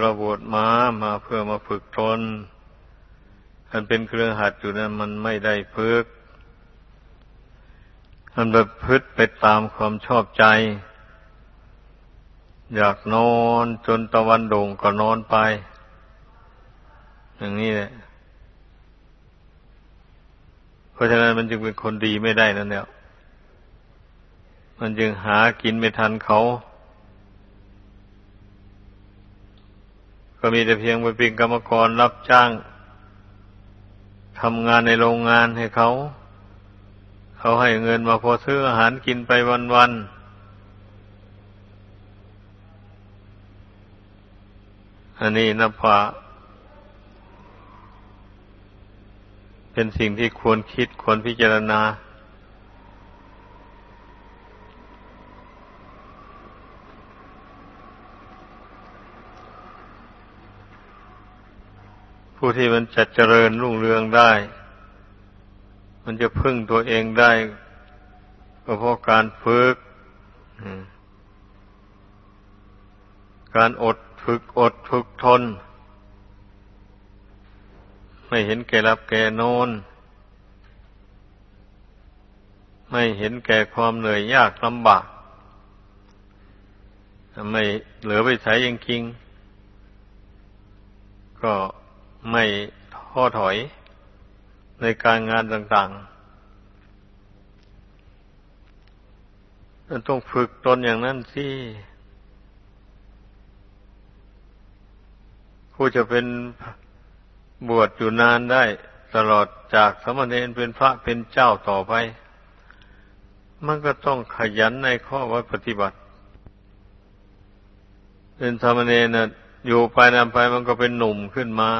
เราบวชมามาเพื่อมาฝึกตนมันเป็นเครื่องหัดอยู่นั้นมันไม่ได้ฝึกมันแบบพึดไปตามความชอบใจ อยากนอนจนตะวันโด่งก็นอนไป อย่างนี้แหละเพราะฉะนั้นมันจึงเป็นคนดีไม่ได้นั่นแหละมันจึงหากินไม่ทันเขา ก็มีแต่เพียงไปเป็นกรรมกรรับจ้างทำงานในโรงงานให้เขา เขาให้เงินมาพอซื้ออาหารกินไปวันๆ อันนี้นับว่าเป็นสิ่งที่ควรคิดควรพิจารณา ผู้ที่มันจะเจริญรุ่งเรืองได้ มันจะพึ่งตัวเองได้ ก็เพราะการฝึกการอดฝึกอดฝึกทน ไม่เห็นแก่รับแก่นอน ไม่เห็นแก่ความเหนื่อยยากลำบาก ไม่เหลือไปใช้ยังจริง ก็ ไม่ท้อถอยในการงานต่างๆมันต้องฝึกตนอย่างนั้นสิผู้จะเป็นบวชอยู่นานได้ ตลอดจากสมณเณรเป็นพระเป็นเจ้าต่อไป มันก็ต้องขยันในข้อวัดปฏิบัติ เป็นสมณเณรนะอยู่ไปนานไปมันก็เป็นหนุ่มขึ้นมา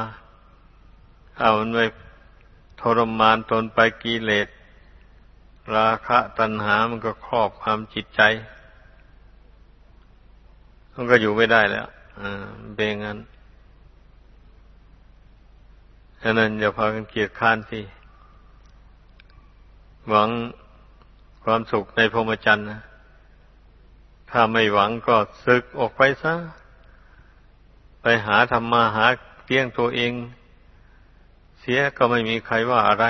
เอามันไปทรมานตนไปกิเลส ราคะตัณหามันก็ครอบความจิตใจ มันก็อยู่ไม่ได้แล้วอ่าเป็นงั้นฉะนั้นอย่าพากันเกียดค้านทีหวังความสุขในพรหมจรรย์นะ ถ้าไม่หวังก็ศึกออกไปซะ ไปหาธรรมมาหาเตี้ยงตัวเอง สียก็ไม่มีใครว่าอะไร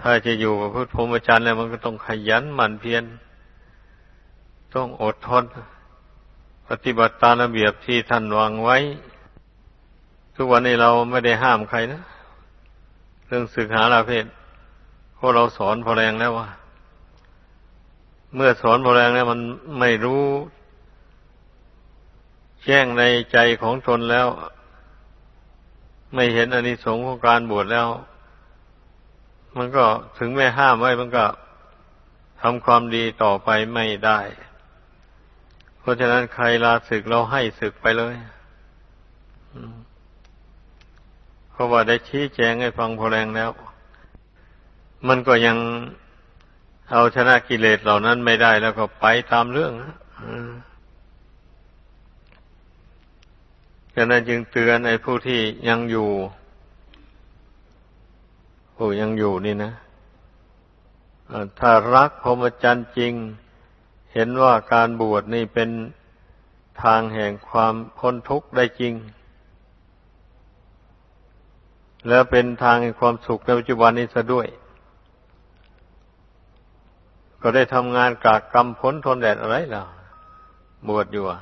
ถ้าจะอยู่กับพุทธพรหมจรรย์แล้วมันก็ต้องขยันหมั่นเพียร ต้องอดทน ปฏิบัติตามระเบียบที่ท่านวางไว้ ทุกวันนี้เราไม่ได้ห้ามใครนะ เรื่องศึกหาลาเพศเพราะเราสอนพอแรงแล้วว่า เมื่อสอนพอแรงแล้วมันไม่รู้ แจ้งในใจของตนแล้ว ไม่เห็นอานิสงส์ของการบวชแล้ว มันก็ถึงแม่ห้ามไว้มันก็ทำความดีต่อไปไม่ได้ เพราะฉะนั้นใครลาศึกเราให้ศึกไปเลยเพราะว่าได้ชี้แจงให้ฟังพอแรงแล้ว มันก็ยังเอาชนะกิเลสเหล่านั้นไม่ได้แล้วก็ไปตามเรื่องนะ ฉะนั้นจึงเตือนไอ้ผู้ที่ยังอยู่ผู้ยังอยู่นี่นะถ้ารักพรหมจรรย์จริง เห็นว่าการบวชนี่เป็นทางแห่งความพ้นทุกข์ได้จริง แล้วเป็นทางแห่งความสุขในปัจจุบันนี้ซะด้วย ก็ได้ทำงานกากกรรมพ้นทนแดดอะไรล่ะ บวชอยู่อะ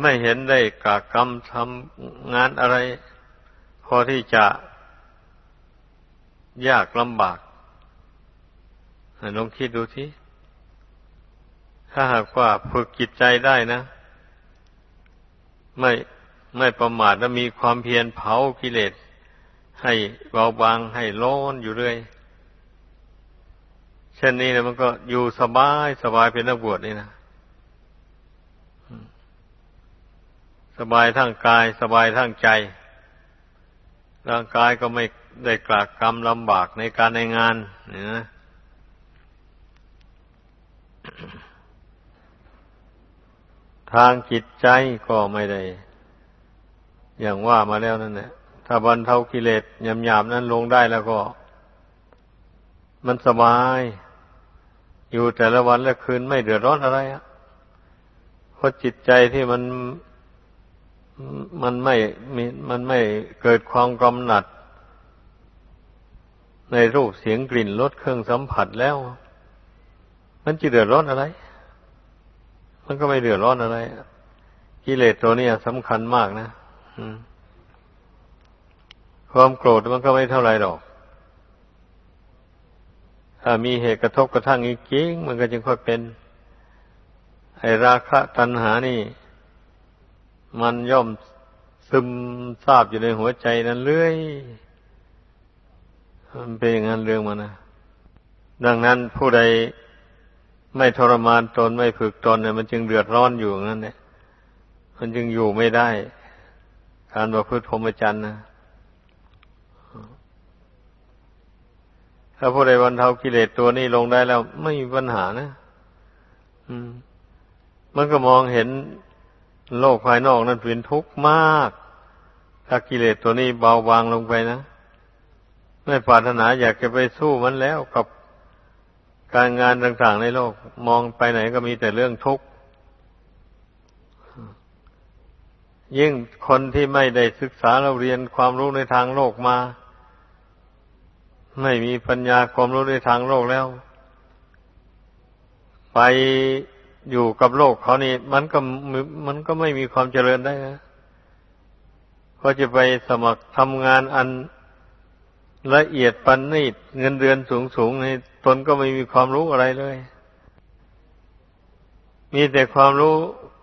ไม่เห็นได้กากรรมทำงานอะไร พอที่จะยากลำบากลองคิดดูที่ถ้าหากว่าฝึกจิตใจได้นะ ไม่ไม่ประมาทและมีความเพียรเผากิเลสให้เบาบางให้โล้นอยู่เรื่อยเช่นนี้นะมันก็อยู่สบายสบายเป็นนักบวชนี่นะ สบายทั้งกายสบายทั้งใจ ร่างกายก็ไม่ได้กลากกรรมลำบากในการในงานนะทางจิตใจก็ไม่ได้ อย่างว่ามาแล้วนั่นแหละถ้าบรรเทากิเลสหยาบนั้นลงได้แล้วก็ มันสบาย อยู่แต่ละวันและคืนไม่เดือดร้อนอะไรอะเพราะจิตใจที่มัน มันไม่มีมันไม่เกิดความกำหนัด ในรูปเสียงกลิ่นรสเครื่องสัมผัสแล้ว มันจะเดือดร้อนอะไร มันก็ไม่เดือดร้อนอะไรกิเลสตัวนี้สำคัญมากนะความโกรธมันก็ไม่เท่าไรหรอก ถ้ามีเหตุกระทบกระทั่งอีกจริงมันก็จึงค่อยเป็น ไอราคะตัณหานี่ มันย่อมซึมซาบอยู่ในหัวใจนั้นเรื่อย มันเป็นอย่างนั้นเรื่องมันนะ ดังนั้นผู้ใดไม่ทรมานตนไม่ฝึกตนเนี่ยมันจึงเดือดร้อนอยู่งั้นเนี่ย มันจึงอยู่ไม่ได้ การประพฤติพรหมจรรย์นะถ้าผู้ใดบรรเทากิเลสตัวนี้ลงได้แล้ว ไม่มีปัญหานะ อืม มันก็มองเห็น โลกภายนอกนั้นเป็นทุกข์มาก ถ้ากิเลสตัวนี้เบาบางลงไปนะ ไม่ปรารถนาอยากจะไปสู้มันแล้วกับการงานต่างๆในโลก มองไปไหนก็มีแต่เรื่องทุกข์ยิ่งคนที่ไม่ได้ศึกษาเราเรียนความรู้ในทางโลกมา ไม่มีปัญญาความรู้ในทางโลกแล้ว ไป อยู่กับโลกเขานี่มันก็มันก็ไม่มีความเจริญได้นะก็จะไปสมัครทำงานอันละเอียดปันนีดเงินเดือนสูงสูงในตนก็ไม่มีความรู้อะไรเลย มีแต่ความรู้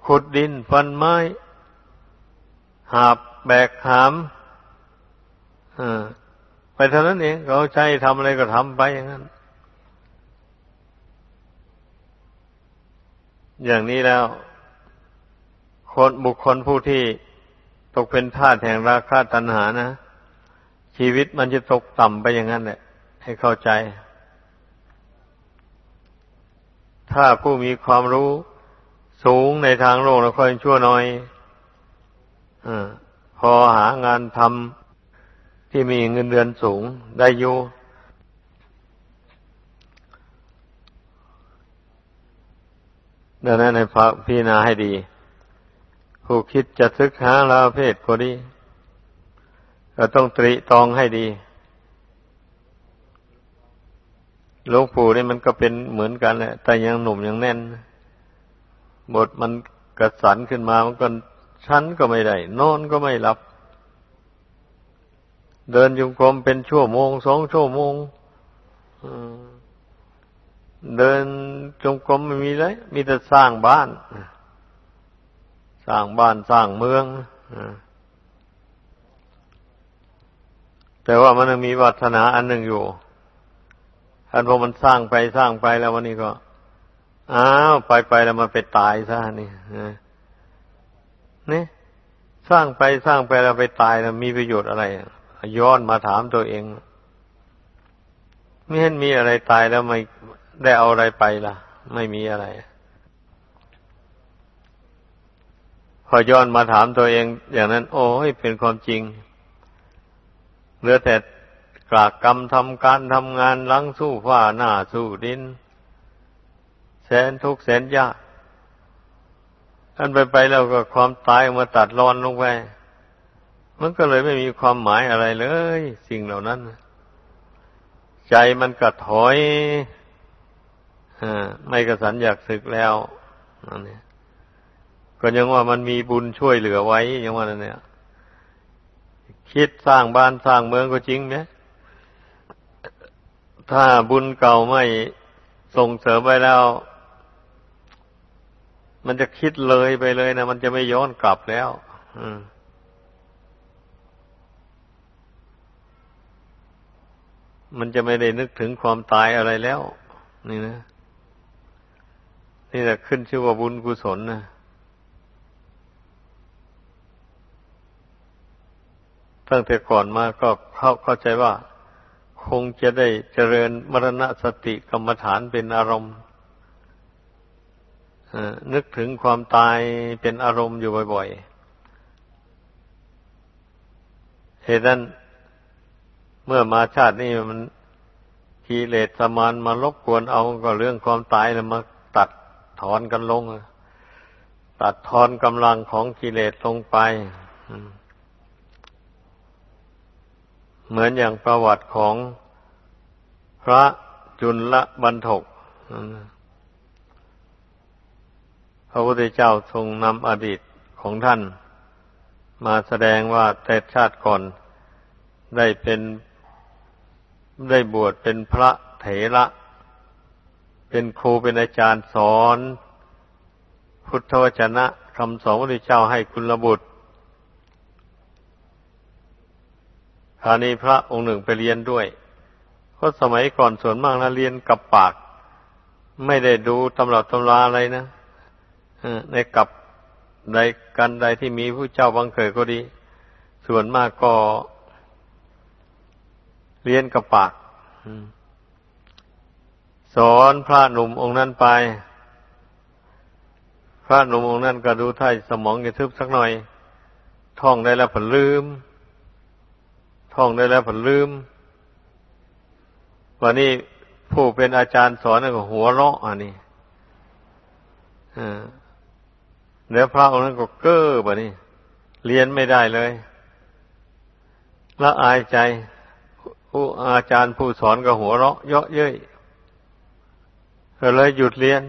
ขุดดินฟันไม้ หาบแบกหามไปเท่านั้นเองเขาใช้ทำอะไรก็ทำไปอย่างนั้น อย่างนี้แล้ว คนบุคคลผู้ที่ตกเป็นทาสแห่งราคะตัณหานะ ชีวิตมันจะตกต่ำไปอย่างนั้นแหละ ให้เข้าใจ ถ้าผู้มีความรู้สูงในทางโลกแล้วค่อยชั่วน้อยอพอหางานทำที่มีเงินเดือนสูงได้อยู่ ดังนั้นให้พิจารณาให้ดี ผู้คิดจะศึกษาลาเพศก็ดีก็ต้องตรีตองให้ดีหลวงปู่นี่มันก็เป็นเหมือนกันแหละ แต่ยังหนุ่มยังแน่น บทมันกระสันขึ้นมา มันก็ชั้นก็ไม่ได้ นอนก็ไม่หลับ เดินยุงกรมเป็นชั่วโมง สองชั่วโมง เดินจงกรมไม่มีเลยมีแต่สร้างบ้าน สร้างบ้านสร้างเมืองแต่ว่ามันมีวัฒนาอันหนึ่งอยู่อันพอมันสร้างไปสร้างไปแล้ววันนี้ก็ อ้าวไปไปแล้วมันไปตายซะนี่นี่สร้างไปสร้างไปแล้วไปตายแล้วมีประโยชน์อะไร ย้อนมาถามตัวเอง ไม่เห็นมีอะไรตายแล้วไม่ ได้เอาอะไรไปล่ะ ไม่มีอะไร พอย้อนมาถามตัวเอง อย่างนั้น โอ้ยเป็นความจริงเหลือแต่กลากกรรมทำการทำงานลังสู้ฟ้าหน้าสู้ดิน แสนทุกแสนยากอันไปไปแล้วก็ความตายมาตัดรอนลงไปมันก็เลยไม่มีความหมายอะไรเลย สิ่งเหล่านั้น ใจมันกระถอย ไม่กระสันอยากศึกแล้วนั่นเนี่ยก็ยังว่ามันมีบุญช่วยเหลือไว้ยังว่านั่นเนี่ย คิดสร้างบ้านสร้างเมืองก็จริงไหมถ้าบุญเก่าไม่ส่งเสริมไปแล้ว มันจะคิดเลยไปเลยนะมันจะไม่ย้อนกลับแล้วมันจะไม่ได้นึกถึงความตายอะไรแล้ว นี่นะ นี่แหละขึ้นชื่อว่าบุญกุศลนะตั้งแต่ก่อนมาก็เข้าเข้าใจว่า คงจะได้เจริญมรณสติกรรมฐานเป็นอารมณ์นึกถึงความตายเป็นอารมณ์อยู่บ่อยๆเหตุนั้นเมื่อมาชาตินี้มันกิเลสสมานมารบกวนเอาก็เรื่องความตายแล้วมาตัด ถอนกันลง ตัดทอนกำลังของกิเลสลงไป เหมือนอย่างประวัติของพระจุลบรรทกพระพุทธเจ้าทรงนำอดีตของท่าน มาแสดงว่าแต่ชาติก่อนได้เป็นได้บวชเป็นพระเถระ เป็นครูเป็นอาจารย์สอน พุทธวจนะคำสอนพระพุทธเจ้าให้คุณระบุตรคราวนี้พระองค์หนึ่งไปเรียนด้วย เพราะสมัยก่อนส่วนมากนะเรียนกับปาก ไม่ได้ดูตำรับตำราอะไรนะในกับใดกันใดที่มีผู้เจ้าบังเกิดก็ดี ส่วนมากก็เรียนกับปาก สอนพระหนุ่มองค์นั้นไป พระหนุ่มองค์นั้นก็ดูท่ายสมองจะทึบสักหน่อย ท่องได้แล้วผลลืม ท่องได้แล้วผลลืม วันนี้ผู้เป็นอาจารย์สอนก็หัวเราะอันนี้เดี๋ยวพระองค์นั้นก็เก้อแบบนี้เรียนไม่ได้เลยละอายใจ ผู้อาจารย์ผู้สอนก็หัวเราะ เยาะเย้ย ก็เลยหยุดเรียน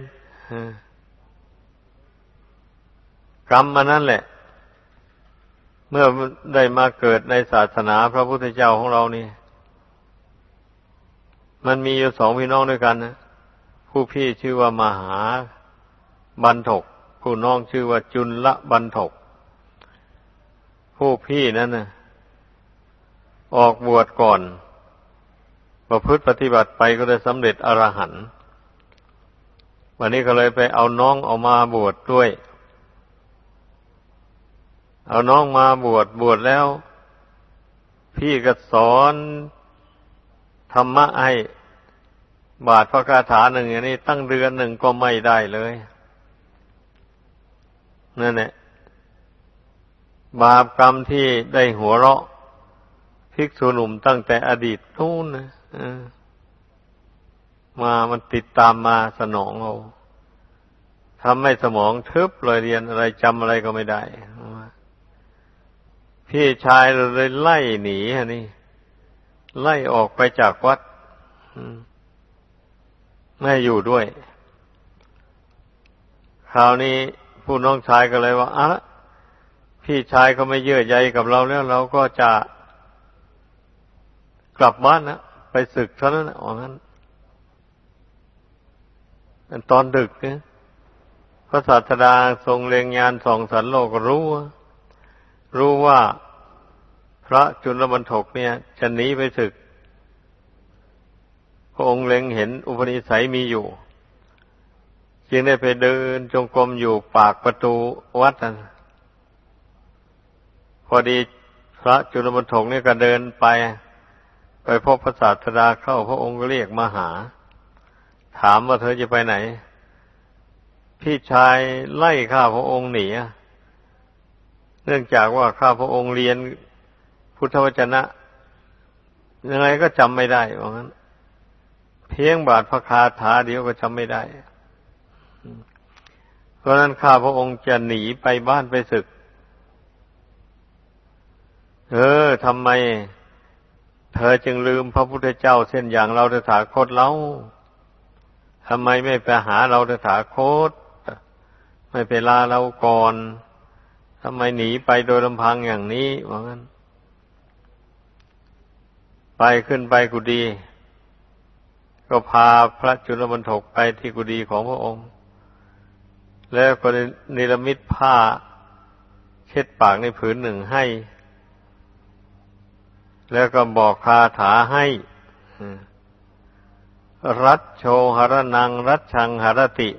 กรรมมานั่นแหละ เมื่อได้มาเกิดในศาสนาพระพุทธเจ้าของเรานี่ มันมีอยู่สองพี่น้องด้วยกันนะผู้พี่ชื่อว่ามหาบันทก ผู้น้องชื่อว่าจุลละบันทก ผู้พี่นั้นนะออกบวชก่อนประพฤติปฏิบัติไปก็ได้สำเร็จอรหันต์ วันนี้ก็เลยไปเอาน้องออกมาบวชดด้วย เอาน้องมาบวชบวชแล้ว พี่ก็สอนธรรมะให้บาทพระคาถาหนึ่งอย่างนี้ตั้งเดือนหนึ่งก็ไม่ได้เลยนั่นแหละบาปกรรมที่ได้หัวเราะภิกษุหนุ่มตั้งแต่อดีตนู่นนะ มามันติดตามมาสนองเราทำให้สมองทึบเลยเรียนอะไรจำอะไรก็ไม่ได้ พี่ชายเลยไล่หนีฮะนี่ไล่ออกไปจากวัดไม่อยู่ด้วย คราวนี้ผู้น้องชายก็เลยว่าอะพี่ชายเขาไม่เยื่อใยกับเราแล้ว เราก็จะกลับบ้านนะไปศึกเท่านั้นอ๋องั้น ตอนดึกเนี่ยพระศาสดาทรงเล็งยานส่องสันโลกรู้ รู้ว่าพระจุลบรรทกเนี่ยจะหนีไปศึก พระองค์เล็งเห็นอุปนิสัยมีอยู่ จึงได้ไปเดินจงกรมอยู่ปากประตูวัดนพอดีพระจุลบรรทกเนี่ยก็เดินไป ไปพบพระศาสดาเข้าพระองค์ก็เรียกมาหา ถามว่าเธอจะไปไหน พี่ชายไล่ข้าพระองค์หนีเนื่องจากว่าข้าพระองค์เรียนพุทธวจนะ ยังไงก็จำไม่ได้ว่างั้น เพียงบาทพระคาถาเดียวก็จำไม่ได้ เพราะนั้นข้าพระองค์จะหนีไปบ้านไปศึก เออทำไม เธอจึงลืมพระพุทธเจ้าเช่นอย่างเราตถาคตเล่า ทำไมไม่ไปหาเราตถาคต ไม่ไปลาเราก่อนทำไมหนีไปโดยลำพังอย่างนี้ว่างั้น ไปขึ้นไปกุดีก็พาพระจุลบรรทกไปที่กุดีของพระองค์ แล้วก็นิรมิตผ้า เช็ดปากในผืนหนึ่งให้ แล้วก็บอกคาถาให้ รัตโชหรนัง รัตชังหรติ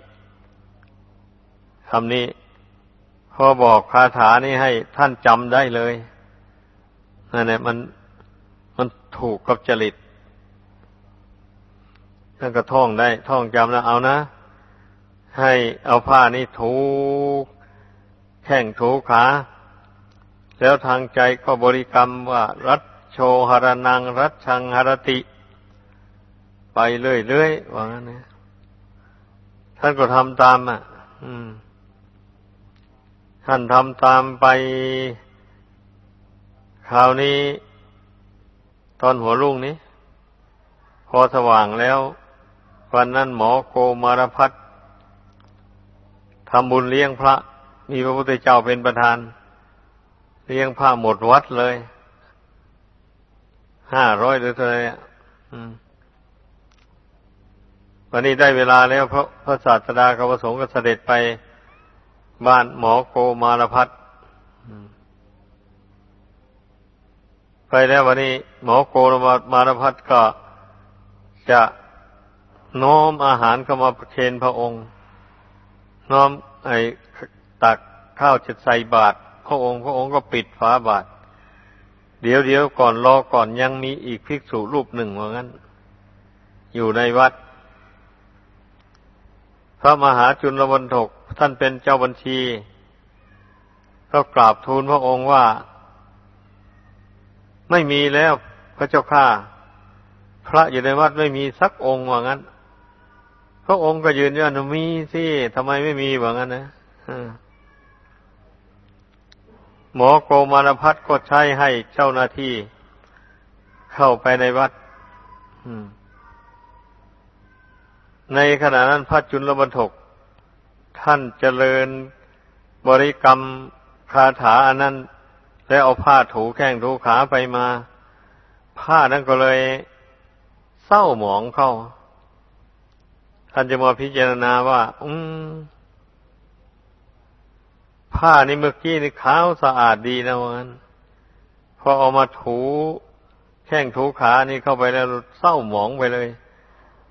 คำนี้พอบอกคาถานี้ให้ท่านจำได้เลยนั่นแหละมันมันถูกกับจริตท่านก็ท่องได้ ท่องจำแล้วเอานะ ให้เอาผ้านี้ถูแข้งถูขา แล้วทางใจก็บริกรรมว่า รัตโชหรนัง รัชชังหรติ ไปเรื่อยๆว่างั้นนะท่านก็ทำตามอะท่านทำตามไปคราวนี้ ตอนหัวรุ่งนี้ พอสว่างแล้ววันนั้นหมอโกมารพัฒทำบุญเลี้ยงพระ มีพระพุทธเจ้าเป็นประธาน เลี้ยงพระหมดวัดเลยห้าร้อยหรือเท่าไหร่ วันนี้ได้เวลาแล้วพระพระศาสดากระสงฆ์ก็เสด็จไปบ้านหมอโกมารพัฒไปแล้ววันนี้ หมอโกมารพัฒก็จะน้อมอาหารเข้ามาเคนพระองค์ น้อมไอ้ตักข้าวจะใส่บาตรพระองค์ พระองค์ก็ปิดฝาบาตรเดี๋ยวเดี๋ยวก่อนรอก่อนยังมีอีกภิกษุรูปหนึ่งว่างั้น อยู่ในวัด พระมหาจุลวันถกท่านเป็นเจ้าบัญชี ก็กราบทูลพระองค์ว่า ไม่มีแล้วพระเจ้าข้าพระอยู่ในวัดไม่มีสักองค์ว่างั้น พระองค์ก็ยืนยันมีสิทำไมไม่มีว่างั้นนะหมอโกมารพัฒก็ใช้ให้เจ้าหน้าที่เข้าไปในวัด ในขณะนั้นพระจุลบรรทก ท่านเจริญบริกรรมคาถาอันนั้น แล้วเอาผ้าถูแข้งถูขาไปมา ผ้านั้นก็เลยเศร้าหมองเข้า ท่านจะมาพิจารณาว่า อืมผ้านี่เมื่อกี้นี่ขาวสะอาดดีนะวันพอเอามาถูแข้งถูขานี่เข้าไปแล้วเศร้าหมองไปเลย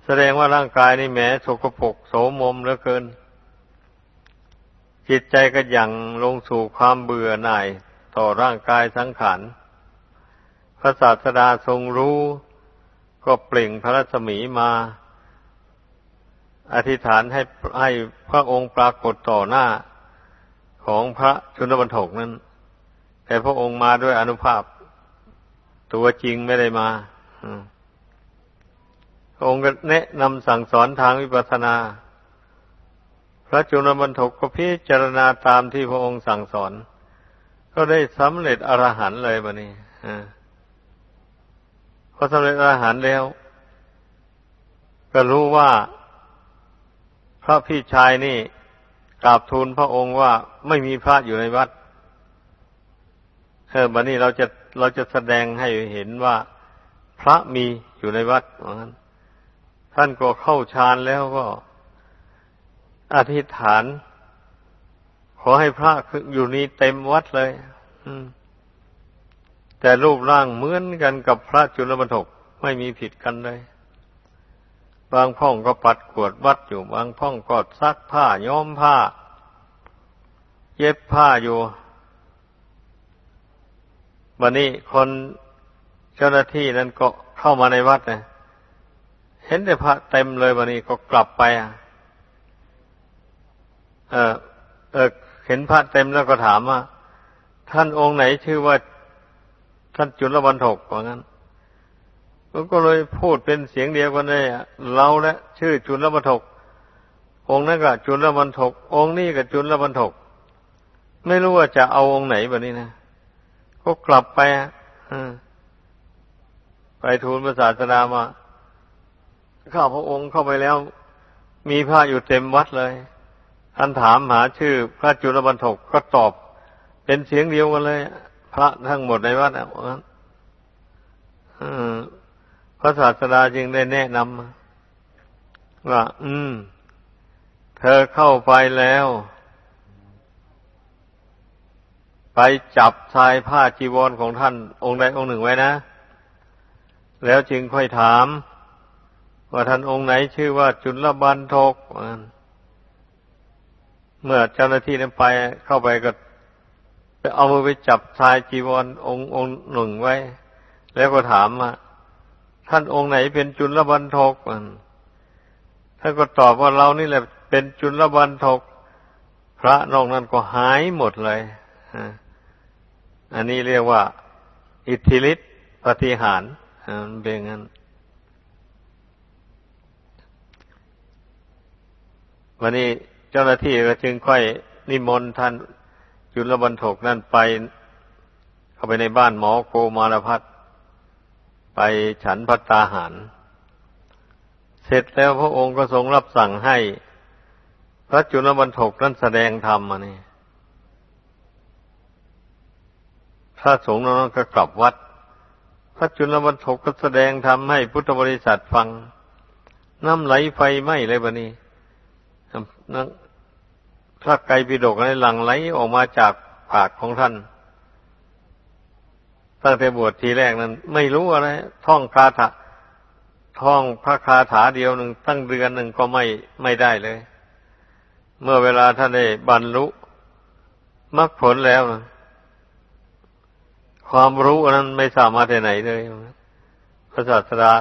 แสดงว่าร่างกายนี่แหมสกปรกโสมมเหลือเกิน จิตใจก็ยังลงสู่ความเบื่อหน่าย ต่อร่างกายสังขารพระศาสดาทรงรู้ ก็เปล่งพระรัศมีมา อธิษฐานให้ให้พระองค์ปรากฏต่อหน้าของพระชุนบรรทกนั้น แต่พระองค์มาด้วยอนุภาพ ตัวจริงไม่ได้มาพระ องค์ก็แนะนำสั่งสอนทางวิปัสสนา พระจุลบรรทกก็พิจารณาตามที่พระองค์สั่งสอน ก็ได้สำเร็จอรหันต์เลยบะนี้พอสำเร็จอรหันต์แล้ว ก็รู้ว่า พระพี่ชายนี่กราบทูลพระองค์ว่าไม่มีพระอยู่ในวัดเออบัดนี้เราจะเราจะแสดงให้เห็นว่าพระมีอยู่ในวัดเหมือนกัน ท่านก็เข้าฌานแล้วก็ อธิษฐาน ขอให้พระอยู่นี้เต็มวัดเลยแต่รูปร่างเหมือนกันกับพระจุลบรรทกไม่มีผิดกันเลย บางพ่องก็ปัดกวดวัดอยู่ บางพ่องก็ซักผ้าย้อมผ้า เย็บผ้าอยู่วันนี้คนเจ้าหน้าที่นั้นก็เข้ามาในวัดเลย ห็นแต่พระเต็มเลยวันนี้ก็กลับไปอะเออเออเห็นพระเต็มแล้วก็ถามว่า ท่านองค์ไหนชื่อว่า ท่านจุลบรรทกว่างั้นมันก็เลยพูดเป็นเสียงเดียวกันเลยเราและชื่อจุลบรรทก องค์นั้นก็จุลบรรทก องค์นี้ก็จุลบรรทก ไม่รู้ว่าจะเอาองค์ไหนแบบนี้นะก็กลับไปอะไปทูลพระศาสดามา ข้าพระองค์เข้าไปแล้ว มีพระอยู่เต็มวัดเลยท่านถามหาชื่อพระจุลบรรทกก็ตอบ เป็นเสียงเดียวกันเลย พระทั้งหมดในวัดอะพระศาสดาจึงได้แนะนำว่า อืม เธอเข้าไปแล้ว ไปจับชายผ้าจีวรของท่านองค์ใดองค์หนึ่งไว้นะ แล้วจึงค่อยถาม ว่าท่านองค์ไหนชื่อว่าจุลบันทกเมื่อเจ้าหน้าที่นั้นไปเข้าไปก็เอามือไปจับชายจีวรองค์องค์หนึ่งไว้ แล้วก็ถามว่าท่านองค์ไหนเป็นจุลบันทกท่านก็ตอบว่าเรานี่แหละ เป็นจุลบันทก พระนอกนั้นก็หายหมดเลยอันนี้เรียกว่า อิทธิฤทธิปฏิหารเป็นงั้น วันนี้เจ้าหน้าที่ก็จึงค่อยนิมนต์ท่านจุลบรรทกนั่นไป เข้าไปในบ้านหมอโกมารพัฒไปฉันพัตตาหาร เสร็จแล้วพระองค์ก็ทรงรับสั่งให้ พระจุลบรรทกนั้นแสดงธรรมมานี่พระสงฆ์นั้นก็กลับวัด พระจุลบรรทกก็แสดงธรรมให้พุทธบริษัทฟัง น้ำไหลไฟไหม้เลยบะนี้ พระไกรปิฎกอะไรหลั่งไหลออกมาจากปากของท่าน ตั้งแต่บวชทีแรกนั้น ไม่รู้อะไร ท่องคาถาท่องพระคาถาเดียวหนึ่งตั้งเดือนหนึ่งก็ไม่ไม่ได้เลย เมื่อเวลาท่านได้บรรลุมรรคผลแล้วนะความรู้นั้นไม่สามารถที่ไหนเลยพระศาสดา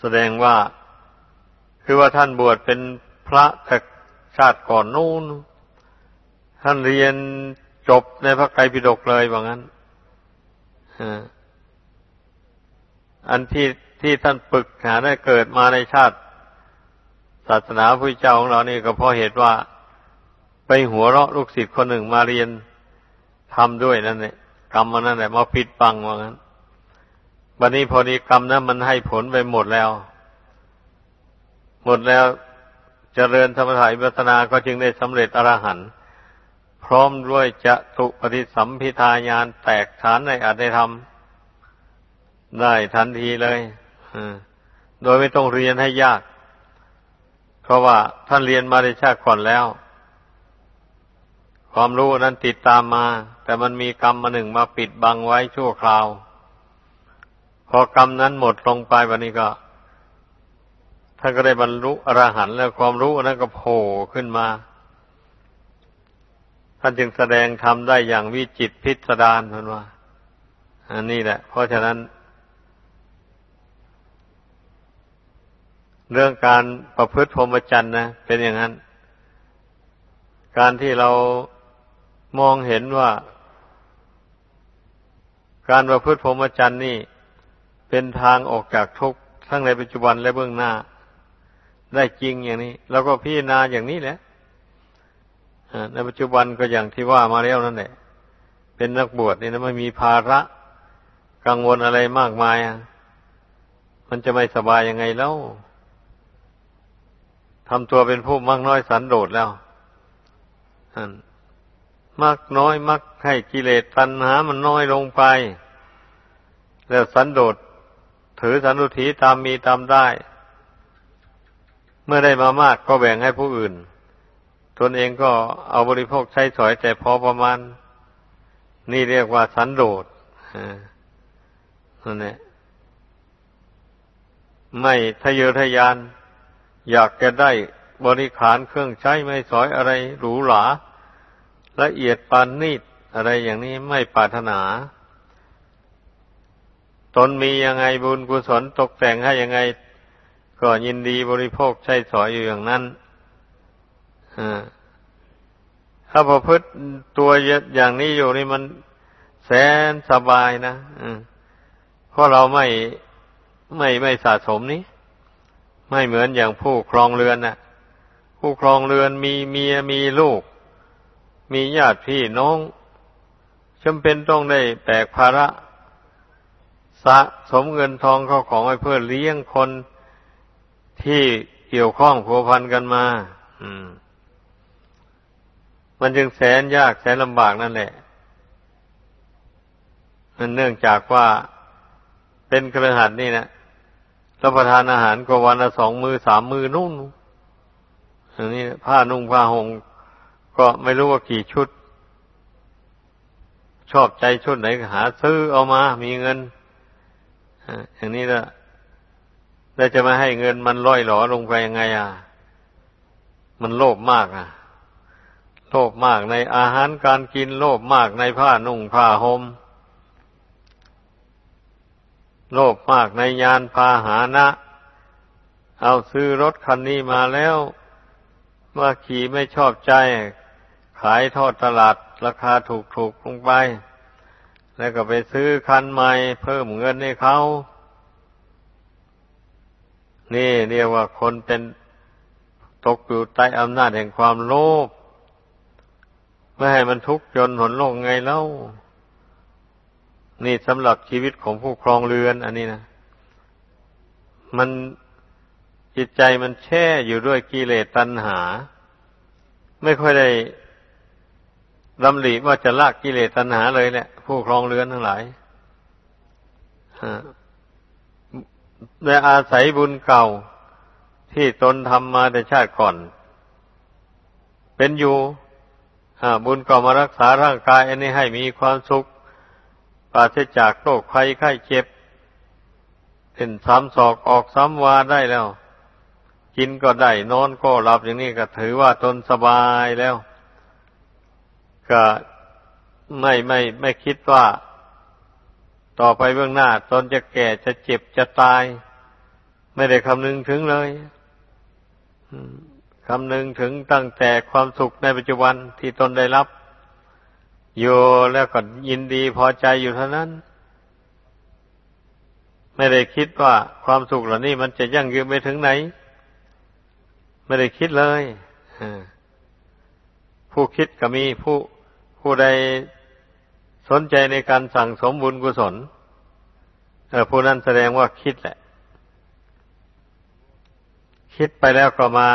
แสดงว่า คือว่าท่านบวชเป็น พระแต่ชาติก่อนนู้นท่านเรียนจบในพระไตรปิฎกเลยว่างั้นอันที่ที่ท่านปึกหาได้เกิดมาในชาติ ศาสนาพระเจ้าของเรานี่ก็เพราะเหตุว่าไปหัวเราะลูกศิษย์คนหนึ่งมาเรียนทำด้วยนั่นแหละกรรมมันนั่นแหละมาปิดบังว่างั้นบัดนี้พอดีกรรมนั้นมันให้ผลไปหมดแล้ว หมดแล้ว เจริญธรรมถ่ายวัฒนาก็จึงได้สำเร็จอรหันต์พร้อมด้วยจะตุปฏิสัมพิทายานแตกฐานในอัตถธรรม ได้ทันทีเลยโดยไม่ต้องเรียนให้ยาก เพราะว่าท่านเรียนมาในชาติก่อนแล้ว ความรู้นั้นติดตามมา แต่มันมีกรรมมาหนึ่งมาปิดบังไว้ชั่วคราว พอกรรมนั้นหมดลงไปวันนี้ก็ ท่านก็ได้บรรลุอรหันต์แล้วความรู้นั้นก็โผล่ขึ้นมา ท่านจึงแสดงทำได้อย่างวิจิตพิสดารพันว่า อันนี้แหละ เพราะฉะนั้น เรื่องการประพฤติพรหมจรรย์นะเป็นอย่างนั้น การที่เรามองเห็นว่า การประพฤติพรหมจรรย์นี่เป็นทางออกจากทุกข์ทั้งในปัจจุบันและเบื้องหน้า ได้จริงอย่างนี้เราก็พิจารณาอย่างนี้แหละในปัจจุบันก็อย่างที่ว่ามาแล้วนั่นแหละเป็นนักบวชนี่นะไม่มีภาระกังวลอะไรมากมายมันจะไม่สบายยังไงแล้วทำตัวเป็นผู้มากน้อยสันโดษแล้วมากน้อยมักให้กิเลสตัณหา มันน้อยลงไป แล้วสันโดษถือสันตุถีตามมีตามได้ เมื่อได้มามากก็แบ่งให้ผู้อื่น ตนเองก็เอาบริโภคใช้สอยแต่พอประมาณ นี่เรียกว่าสันโดษนั่นแหละไม่ทะเยอทะยาน อยากจะได้บริขารเครื่องใช้ไม่สอยอะไรหรูหราละเอียดปานนีดอะไรอย่างนี้ไม่ปรารถนา ตนมียังไงบุญกุศลตกแต่งให้ยังไง ก็ยินดีบริโภคใช้สอยอยู่อย่างนั้นถ้าประพฤติตัวอย่างนี้อยู่นี่มันแสนสบายนะเพราะเราไม่ไม่ไม่สะสมนี้ ไม่เหมือนอย่างผู้ครองเรือนนะ่ะ ผู้ครองเรือนมีเมียมีลูก มีญาติพี่น้องจำเป็นต้องได้แบกภาระ สะสมเงินทองเข้าของไว้เพื่อเลี้ยงคน ที่เกี่ยวข้องผัวพันกันมาอืมมันจึงแสนยากแสนลำบากนั่นแหละมันเนื่องจากว่าเป็นเครือขัดนี่นะรับประทานอาหารก็วันละสองมือสามมือนุ่งอันนี้ผ้านุ่งผ้าห่มก็ไม่รู้ว่ากี่ชุด ชอบใจชุดไหนหาซื้อเอามา มีเงินอย่างนี้ละ แล้วจะมาให้เงินมันล่อยหลอลงไปยังไงอะ มันโลภมากอะ โลภมากในอาหารการกินโลภมากในผ้านุ่งผ้าหม่มโลภมากในยานพาหานะ เอาซื้อรถคันนี้มาแล้วว่าขี่ไม่ชอบใจ ขายทอดตลาดราคาถูกๆลงไป แล้วก็ไปซื้อคันใหม่เพิ่มเงินให้เขา นี่เรียกว่าคนเป็นตกอยู่ใต้อำนาจแห่งความโลภไม่ให้มันทุกข์จนหนโลกไงเล่า นี่สำหรับชีวิตของผู้ครองเรือน อันนี้นะ มันจิตใจมันแช่อยู่ด้วยกิเลสตัณหา ไม่ค่อยได้ดำริว่าจะละกกิเลสตัณหาเลยแหละผู้ครองเรือนทั้งหลาย ได้อาศัยบุญเก่าที่ตนทำมาแต่ชาติก่อน เป็นอยู่บุญก็มารักษาร่างกายอันนี้ให้มีความสุขปราศจากโรคภัยไข้เจ็บเป็นสามศอกออกสามวาได้แล้ว กินก็ได้นอนก็หลับอย่างนี้ก็ถือว่าตนสบายแล้ว ก็ไม่ไม่ไม่คิดว่า ต่อไปเบื้องหน้า ตนจะแก่จะเจ็บจะตาย ไม่ได้คำนึงถึงเลยคำนึงถึงตั้งแต่ความสุขในปัจจุบันที่ตนได้รับ อยู่แล้วก็ยินดีพอใจอยู่เท่านั้น ไม่ได้คิดว่าความสุขเหล่านี้มันจะยั่งยืนไปถึงไหน ไม่ได้คิดเลยผู้คิดก็มีผู้ผู้ใด สนใจในการสั่งสมบุญกุศลผู้นั้นแสดงว่าคิดแหละ คิดไปแล้วก็มา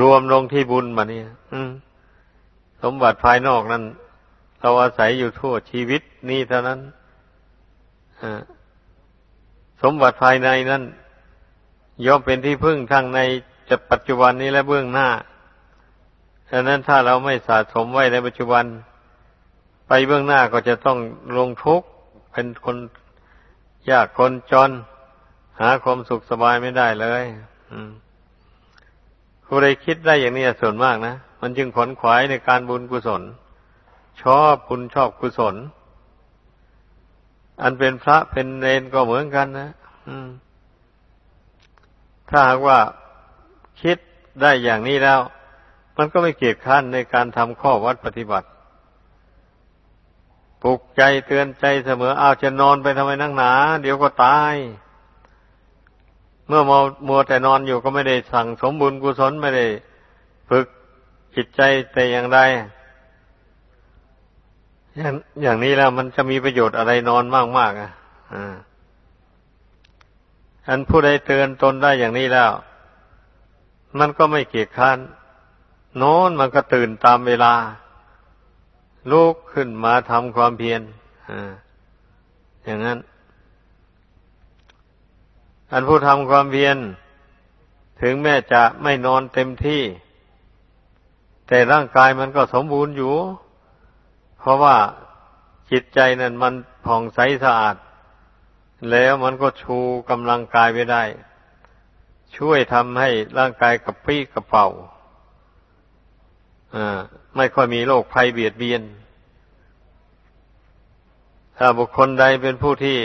รวมลงที่บุญมาเนี่ยสมบัติภายนอกนั้น เราอาศัยอยู่ทั่วชีวิตนี้เท่านั้นสมบัติภายในนั้นย่อมเป็นที่พึ่งทั้งในจะปัจจุบันนี้และเบื้องหน้าฉะนั้นถ้าเราไม่สะสมไว้ในปัจจุบัน ไปเบื้องหน้าก็จะต้องลงทุกข์เป็นคนยากคนจน หาความสุขสบายไม่ได้เลยผู้ใดคิดได้อย่างนี้ส่วนมากนะ มันจึงขนขวายในการบุญกุศล ชอบบุญชอบกุศล อันเป็นพระเป็นเนนก็เหมือนกันนะถ้าหากว่าคิดได้อย่างนี้แล้ว มันก็ไม่เกียจข้านในการทำข้อวัดปฏิบัติ ปลุกใจเตือนใจเสมอเอาจะนอนไปทำไมนั่งหนา เดี๋ยวก็ตาย เมื่อมัวแต่นอนอยู่ก็ไม่ได้สั่งสมบุญกุศลไม่ได้ฝึกจิตใจแต่อย่างใดอย่างอย่างนี้แล้วมันจะมีประโยชน์อะไรนอนมากมากอะอันผู้ใดเตือนตนได้อย่างนี้แล้ว มันก็ไม่เกียจค้านโน้นมันก็ตื่นตามเวลา ลุกขึ้นมาทำความเพียรอย่างนั้นอันผู้ทำความเพียรถึงแม้จะไม่นอนเต็มที่ แต่ร่างกายมันก็สมบูรณ์อยู่ เพราะว่าจิตใจนั้นมันผ่องใสสะอาด แล้วมันก็ชูกำลังกายไปได้ ช่วยทำให้ร่างกายกระปี้กระเป๋า ไม่ค่อยมีโรคภัยเบียดเบียน ถ้าบุคคลใดเป็นผู้ที่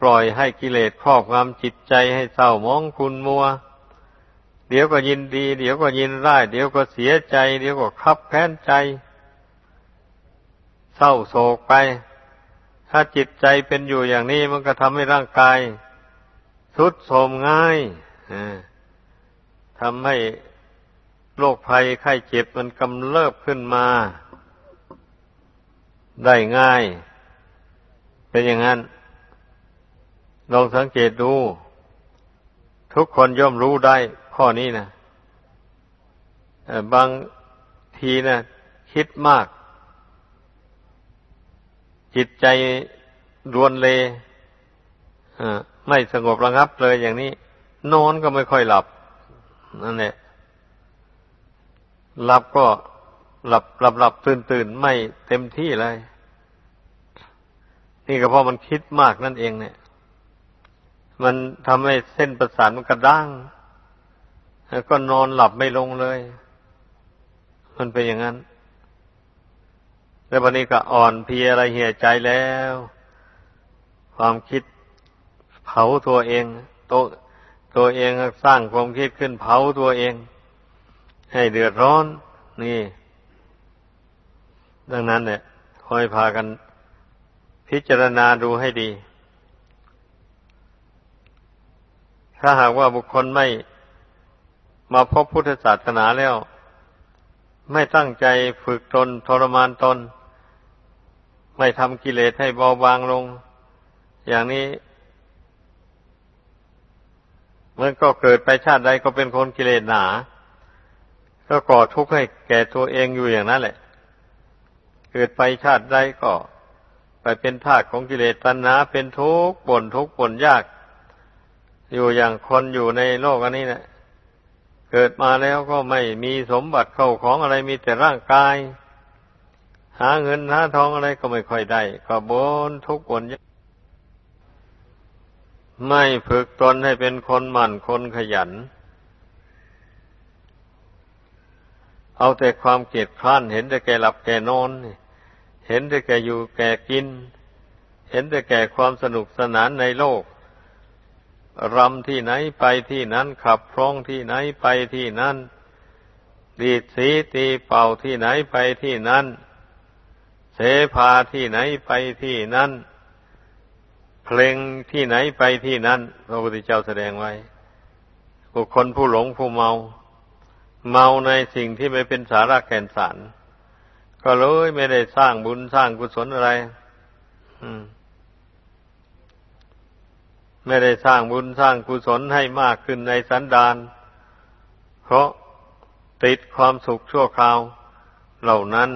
ปล่อยให้กิเลสครอบงำจิตใจให้เศร้ามองคุณมัว เดี๋ยวก็ยินดี เดี๋ยวก็ยินร้าย เดี๋ยวก็เสียใจ เดี๋ยวก็คับแค้นใจ เศร้าโศกไป ถ้าจิตใจเป็นอยู่อย่างนี้มันก็ทำให้ร่างกาย ทุดโทรมง่ายทำให้ โรคภัยไข้เจ็บมันกำเริบขึ้นมา ได้ง่าย เป็นอย่างนั้น ลองสังเกตดู ทุกคนย่อมรู้ได้ข้อนี้นะบางทีนะคิดมาก จิตใจรวนเลไม่สงบระงับเลยอย่างนี้ นอนก็ไม่ค่อยหลับนั่นแหละ หลับก็หลับหลับหลับตื่นตื่นไม่เต็มที่เลย นี่ก็เพราะมันคิดมากนั่นเองเนี่ย มันทำให้เส้นประสาทมันกระด้าง แล้วก็นอนหลับไม่ลงเลย มันเป็นอย่างนั้น แล้ววันนี้ก็อ่อนเพลียอะไรเหี่ยใจแล้ว ความคิดเผาตัวเอง ตัวตัวเองสร้างความคิดขึ้นเผาตัวเอง ให้เดือดร้อน นี่ ดังนั้นเนี่ยคอยพากันพิจารณาดูให้ดี ถ้าหากว่าบุคคลไม่มาพบพุทธศาสนาแล้ว ไม่ตั้งใจฝึกตนทรมานตน ไม่ทำกิเลสให้เบาบางลง อย่างนี้ มันก็เกิดไปชาติใดก็เป็นคนกิเลสหนา ก็ก่อทุกข์ให้แก่ตัวเองอยู่อย่างนั้นแหละ เกิดไปชาติใดก็ ไปเป็นทาสของกิเลสตัณหาเป็นทุกข์บ่นทุกข์บ่นยาก อยู่อย่างคนอยู่ในโลกอันนี้แหละเกิดมาแล้วก็ไม่มีสมบัติเข้าของอะไรมีแต่ร่างกาย หาเงินหาทองอะไรก็ไม่ค่อยได้ ก็บนทุกข์บ่นยากไม่ฝึกตนให้เป็นคนหมั่นคนขยัน เอาแต่ความเกียดคร้าน เห็นแต่แก่หลับแก่นอน เห็นแต่แก่อยู่แก่กิน เห็นแต่แก่ความสนุกสนานในโลกรำที่ไหนไปที่นั้นขับร้องที่ไหนไปที่นั้นดีดสีตีเป่าที่ไหนไปที่นั้นเสพาที่ไหนไปที่นั้นเพลงที่ไหนไปที่นั้นพระพุทธเจ้าแสดงไว้บุคคลผู้หลงผู้เมา เมาในสิ่งที่ไม่เป็นสาระแก่นสาร ก็เลยไม่ได้สร้างบุญสร้างกุศลอะไรไม่ได้สร้างบุญสร้างกุศลให้มากขึ้นในสันดาน เพราะติดความสุขชั่วคราวเหล่านั้น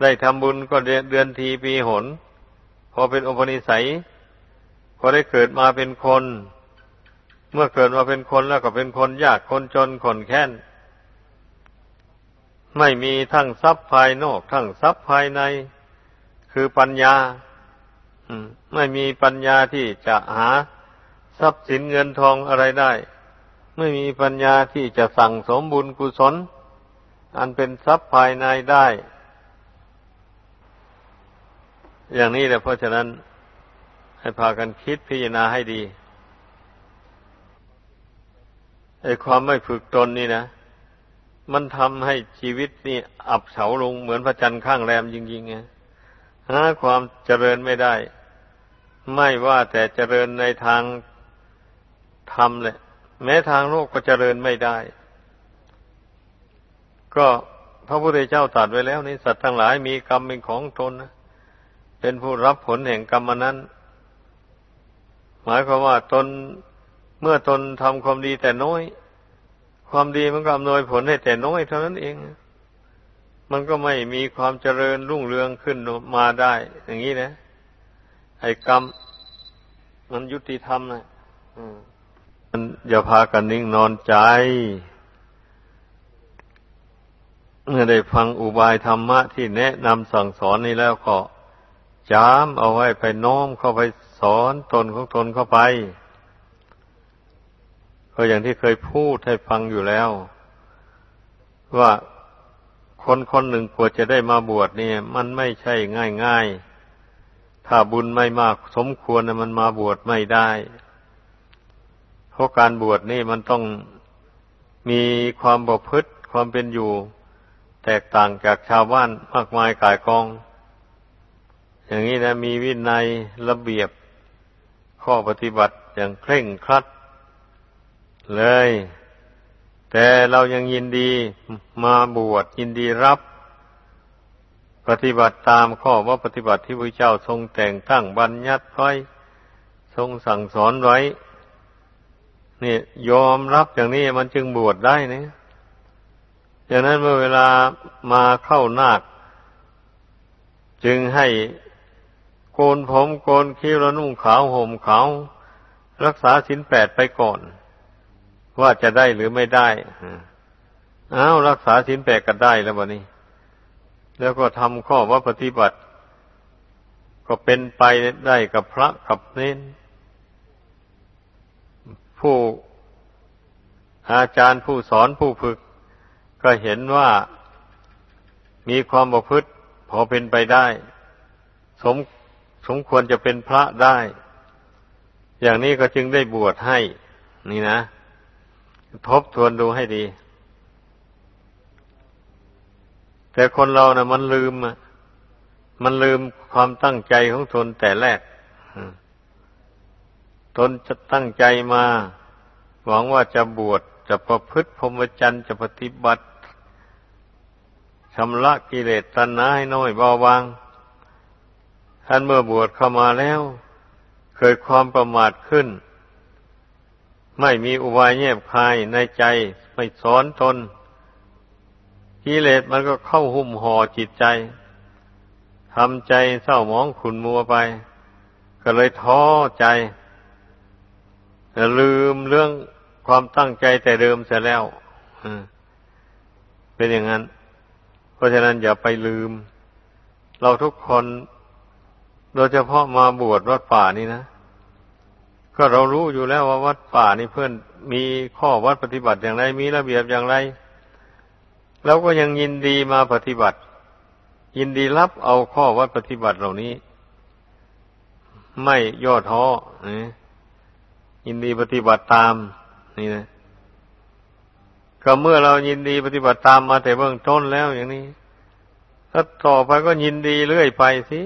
ได้ทำบุญก็เดือนทีปีหน พอเป็นอุปนิสัย พอได้เกิดมาเป็นคน เมื่อเกิดมาเป็นคนแล้วก็เป็นคนยากคนจนคนแค้น ไม่มีทั้งทรัพย์ภายนอก ทั้งทรัพย์ภายใน คือปัญญาไม่มีปัญญาที่จะหาทรัพย์สินเงินทองอะไรได้ ไม่มีปัญญาที่จะสั่งสมบุญกุศล อันเป็นทรัพย์ภายในได้ อย่างนี้แหละเพราะฉะนั้น ให้พากันคิดพิจารณาให้ดี ไอ้ความไม่ฝึกตนนี่นะ มันทำให้ชีวิตนี่อับเฉาลงเหมือนพระจันทร์ข้างแรมจริงๆไงหาความเจริญไม่ได้ ไม่ว่าแต่เจริญในทางธรรมเลยแม้ทางโลกก็เจริญไม่ได้ ก็พระพุทธเจ้าตรัสไว้แล้วนี่สัตว์ทั้งหลายมีกรรมเป็นของตนนะเป็นผู้รับผลแห่งกรรมนั้น หมายความว่าตน เมื่อตนทำความดีแต่น้อย ความดีมันก็อำนวยผลให้แต่น้อยเท่านั้นเอง มันก็ไม่มีความเจริญรุ่งเรืองขึ้นมาได้ อย่างนี้นะไอ้กรรม มันยุติธรรมนะมันอย่าพากันนิ่งนอนใจ เมื่อได้ฟังอุบายธรรมะที่แนะนำสั่งสอนนี้แล้วก็จามเอาไว้ไปน้อมเข้าไปสอนตนของตนเข้าไป ก็อย่างที่เคยพูดให้ฟังอยู่แล้ว ว่าคนคนหนึ่งกว่าจะได้มาบวชเนี่ย มันไม่ใช่ง่ายๆ ถ้าบุญไม่มาก สมควรนะมันมาบวชไม่ได้เพราะการบวชนี่มันต้องมีความบพฤติความเป็นอยู่ แตกต่างจากชาวบ้านมากมายกายกอง อย่างนี้นะมีวินัยระเบียบข้อปฏิบัติอย่างเคร่งครัด เลย แต่เรายังยินดีมาบวชยินดีรับ ปฏิบัติตามข้อว่าปฏิบัติที่พระเจ้าทรงแต่งตั้งบัญญัติไว้ทรงสั่งสอนไว้นี่ยอมรับอย่างนี้มันจึงบวชได้เนี่ยอย่างนั้นเมื่อเวลามาเข้านาค จึงให้โกนผมโกนคิ้วแล้วนุ่งขาวห่มขาว รักษาสินแปดไปก่อน ว่าจะได้หรือไม่ได้อ้าวรักษาสินแปดก็ได้แล้ววันนี้ แล้วก็ทำข้อว่าปฏิบัติ ก็เป็นไปได้กับพระกับเน้น ผู้อาจารย์ผู้สอนผู้ฝึก ก็เห็นว่ามีความประพฤติพอเป็นไปได้ สมสมควรจะเป็นพระได้ อย่างนี้ก็จึงได้บวชให้ นี่นะ ทบทวนดูให้ดี แต่คนเรานะ่ะ มันลืมมันลืมความตั้งใจของตนแต่แรกตนจะตั้งใจมา หวังว่าจะบวชจะประพฤติพรหมจรรย์จะปฏิบัติชำระกิเลสตัณหาให้น้อยเบาบาง ท่านเมื่อบวชเข้ามาแล้วเกิดความประมาทขึ้น ไม่มีอุบายแยบคายในใจ ไม่สอนตนกิเลสมันก็เข้าหุ้มห่อจิตใจทำใจเศร้าหมองขุนมัวไป ก็เลยท้อใจ ลืมเรื่องความตั้งใจแต่เดิมเสียแล้วเป็นอย่างนั้น เพราะฉะนั้นอย่าไปลืม เราทุกคน โดยเฉพาะมาบวชวัดป่านี่นะ ก็เรารู้อยู่แล้วว่าวัดป่านี่เพื่อนมีข้อวัดปฏิบัติอย่างไร มีระเบียบอย่างไรเราก็ยังยินดีมาปฏิบัติ ยินดีรับเอาข้อวัดปฏิบัติเหล่านี้ ไม่ย่อท้อยินดีปฏิบัติตาม นี่นะก็เมื่อเรายินดีปฏิบัติตามมาแต่เบื้องต้นแล้วอย่างนี้ ถ้าต่อไปก็ยินดีเรื่อยไปสิ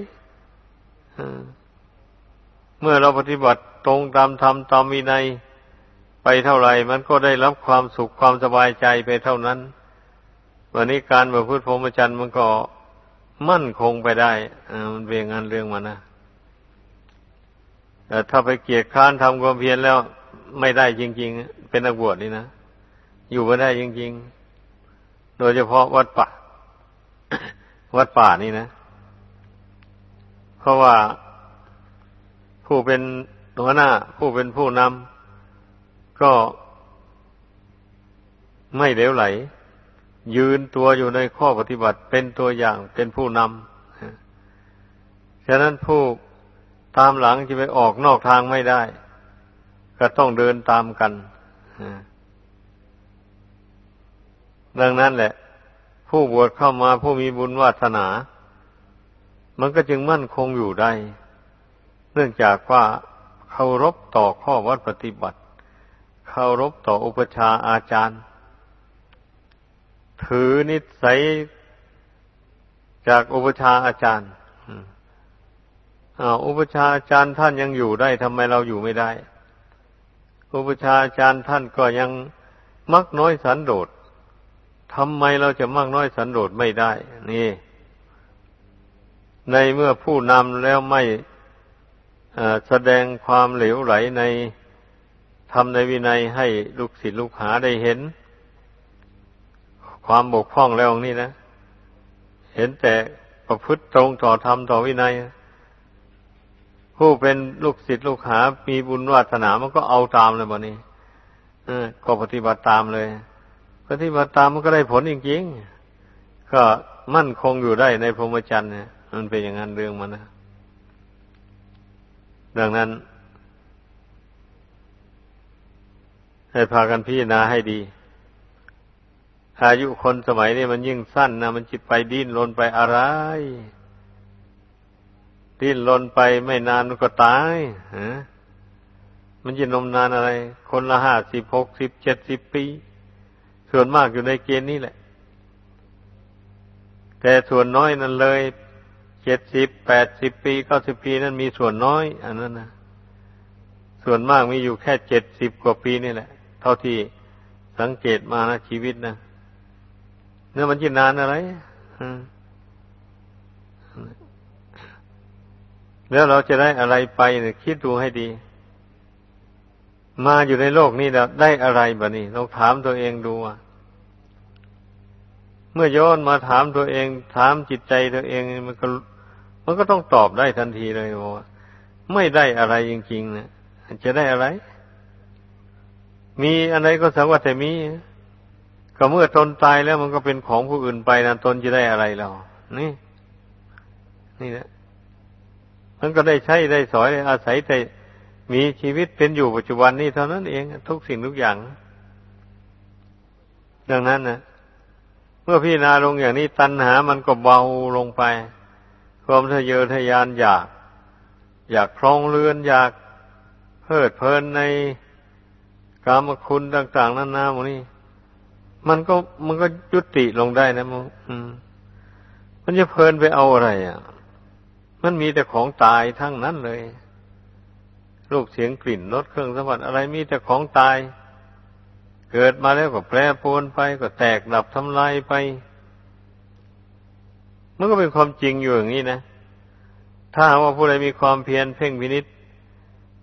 เมื่อเราปฏิบัติ ตรงตามธรรมตามวินัยไปเท่าไหร่มันก็ได้รับความสุขความสบายใจไปเท่านั้น วันนี้การประพฤติพรหมจรรย์มันก็มั่นคงไปได้มันเป็นงานเรื่องมันนะแต่ถ้าไปเกียรค้านทำความเพียรแล้วไม่ได้จริง ๆ เป็นนักบวชนี่นะ อยู่ไม่ได้จริง ๆ โดยเฉพาะวัดป่า วัดป่านี่นะ เพราะว่าผู้เป็น หัวหน้าผู้เป็นผู้นำก็ไม่เลวไหล ยืนตัวอยู่ในข้อปฏิบัติเป็นตัวอย่างเป็นผู้นำฉะนั้นผู้ตามหลังจะไปออกนอกทางไม่ได้ ก็ต้องเดินตามกันดังนั้นแหละ ผู้บวชเข้ามาผู้มีบุญวาสนา มันก็จึงมั่นคงอยู่ได้ เนื่องจากว่า เคารพต่อข้อวัดปฏิบัติ เคารพต่ออุปชาอาจารย์ ถือนิสัยจากอุปชาอาจารย์อาอุปชาอาจารย์ท่านยังอยู่ได้ทำไมเราอยู่ไม่ได้ อุปชาอาจารย์ท่านก็ยังมักน้อยสันโดษทำไมเราจะมักน้อยสันโดษไม่ได้ นี่ ในเมื่อผู้นำแล้วไม่ แสดงความเหลวไหลในทำในวินัยให้ลูกศิษย์ลูกหาได้เห็น ความบกพร่องแล้วนี่นะ เห็นแต่ประพฤติตรงต่อธรรมต่อวินัย ผู้เป็นลูกศิษย์ลูกหา มีบุญวาสนามันก็เอาตามเลยบนนี้ก็ปฏิบัติตามเลย ปฏิบัติตามมันก็ได้ผลจริงๆก็มั่นคงอยู่ได้ในพรหมจรรย์เนี่ยมันเป็นอย่างนั้นเรื่องมันนะ ดังนั้น ให้พากันพิจารณาให้ดี อายุคนสมัยนี้มันยิ่งสั้นนะมันจิตไปดิ้นรนไปอะไร ดิ้นรนไปไม่นานมันก็ตายฮะมันจะนมนานอะไร คนละห้าสิบหกสิบเจ็ดสิบปี ส่วนมากอยู่ในเกณฑ์นี้แหละ แต่ส่วนน้อยนั้นเลย เจ็ดสิบแปดสิบปีเก้าสิบปีนั้นมีส่วนน้อย อันนั้นนะส่วนมากมีอยู่แค่เจ็ดสิบกว่าปีนี่แหละ เท่าที่สังเกตมานะชีวิตนะเนื้อมันจะนานอะไรแล้วเราจะได้อะไรไปเนี่ยคิดดูให้ดี มาอยู่ในโลกนี้แล้วได้อะไรบ้านี่ลองถามตัวเองดูอะเมื่อย้อนมาถามตัวเอง ถามจิตใจตัวเองมันก็ มันก็ต้องตอบได้ทันทีเลยว่าไม่ได้อะไรจริงๆนะจะได้อะไร มีอะไรก็สักว่าแต่มีก็เมื่อตนตายแล้วมันก็เป็นของผู้อื่นไปนะตนจะได้อะไรเรานี่ นี่นะมันก็ได้ใช้ได้สอยอาศัยแต่มีชีวิตเป็นอยู่ปัจจุบันนี้เท่านั้นเองทุกสิ่งทุกอย่าง ดังนั้นนะเมื่อพี่นาลงอย่างนี้ตัณหามันก็เบาลงไป ความทะเยอทะยานอยาก อยากครองเรือนอยากเพลิดเพลินในกามคุณต่าง ๆนานาหมดนี่มันก็มันก็ยุติลงได้นะมันมันจะเพลินไปเอาอะไรอะ มันมีแต่ของตายทั้งนั้นเลยรูปเสียงกลิ่นรสเครื่องสัมผัสอะไรมีแต่ของตาย เกิดมาแล้วก็แปรปรวนไปก็แตกดับทำลายไป มันก็เป็นความจริงอยู่อย่างนี้นะ ถ้าว่าผู้ใดมีความเพียรเพ่งพินิษ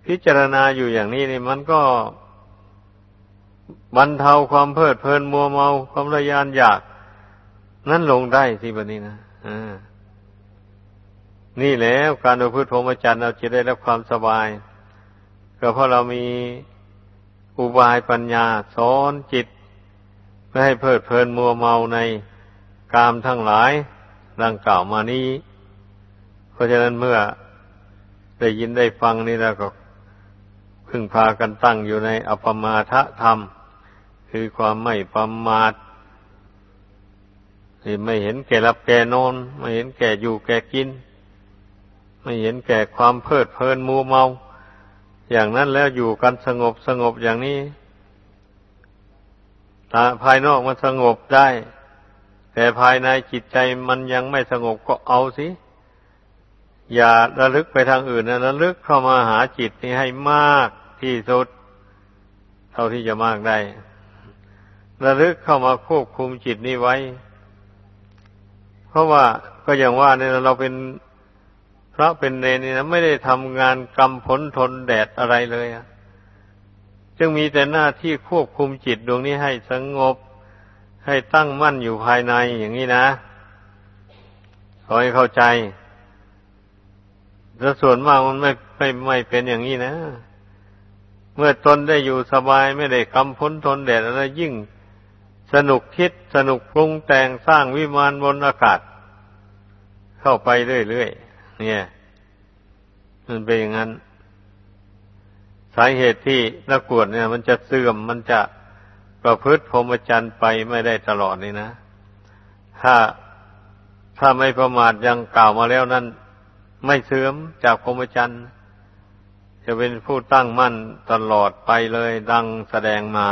พิจารณาอยู่อย่างนี้นี่มันก็บรรเทาความเพลิดเพลินมัวเมาความระยานอยาก นั่นลงได้สิบันนี้นะอ่านี่แล้วการดูพืชพรหมจรรย์เราจะได้รับความสบาย ก็เพราะเรามีอุบายปัญญาสอนจิต ไม่ให้เพลิดเพลินมัวเมาในกามทั้งหลาย ดังกล่าวมานี้ เพราะฉะนั้นเมื่อได้ยินได้ฟังนี่แล้วก็พึ่งพากันตั้งอยู่ในอปมาทะธรรม คือความไม่ประมาทไม่เห็นแก่รับแก่นอน ไม่เห็นแก่อยู่แก่กิน ไม่เห็นแก่ความเพลิดเพลินมัวเมา อย่างนั้นแล้วอยู่กันสงบสงบอย่างนี้ภายนอกมันสงบได้ แต่ภายในจิตใจมันยังไม่สงบก็เอาสิ อย่าระลึกไปทางอื่นนะระลึกเข้ามาหาจิตนี้ให้มากที่สุด เท่าที่จะมากได้ ระลึกเข้ามาควบคุมจิตนี้ไว้ เพราะว่าก็อย่างว่าเนี่ยเราเป็นพระเป็นเนรนี่นะไม่ได้ทำงานกรรมผลทนแดดอะไรเลยอะจึงมีแต่หน้าที่ควบคุมจิตดวงนี้ให้สงบ ให้ตั้งมั่นอยู่ภายในอย่างนี้นะ ขอให้เข้าใจแต่ส่วนมากมันไม่ไม่ไม่เป็นอย่างนี้นะ เมื่อตนได้อยู่สบายไม่ได้กำพ้นทนแดดอะไรยิ่ง สนุกคิดสนุกปรุงแต่งสร้างวิมานบนอากาศ เข้าไปเรื่อยๆเนี่ย มันเป็นอย่างนั้น สาเหตุที่นักกวดเนี่ย มันจะเสื่อมมันจะ ประพฤติพรหมจรรย์ไปไม่ได้ตลอดนี่นะ ถ้าถ้าไม่ประมาทยังกล่าวมาแล้วนั้น ไม่เสื่อมจากพรหมจรรย์จะเป็นผู้ตั้งมั่นตลอดไปเลยดังแสดงมา